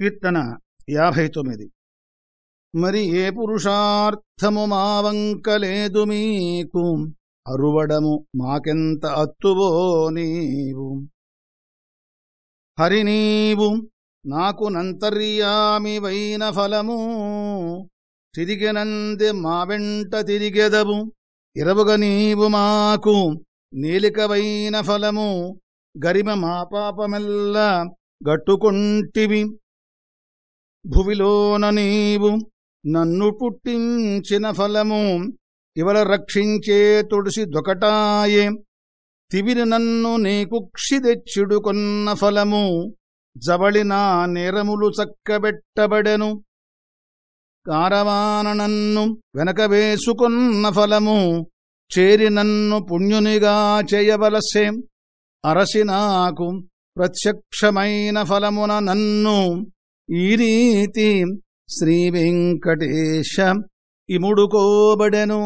కీర్తన యాభై తొమ్మిది మరి ఏ పురుషార్థము మావంకలేదు మీకు అరువడము మాకెంత అత్తువో నీవు. హరి నీవు నాకు నంతర్యామివైన ఫలము తిరిగినంది మా వెంట తిరిగెదవు. ఇరవుగ నీవు మాకు నీలికవైన ఫలము గరిమ మా పాపమెల్ల గట్టుకుంటివి. భువిలోన నీవు నన్ను పుట్టించిన ఫలము ఇవల రక్షించే తుడిసి దొకటాయే. తివిరి నన్ను నీకు క్షిదెచ్చిడుకొన్న ఫలము జబళి నా నేరములు చక్కబెట్టబడెను. కారవాన నన్ను వెనక వేసుకున్న ఫలము చేరి నన్ను పుణ్యునిగా చేయవలసే. అరసి నాకు ప్రత్యక్షమైన ఫలమున నన్ను ఈ రీతి శ్రీవెంకటేశ ఇముడుకోబడెను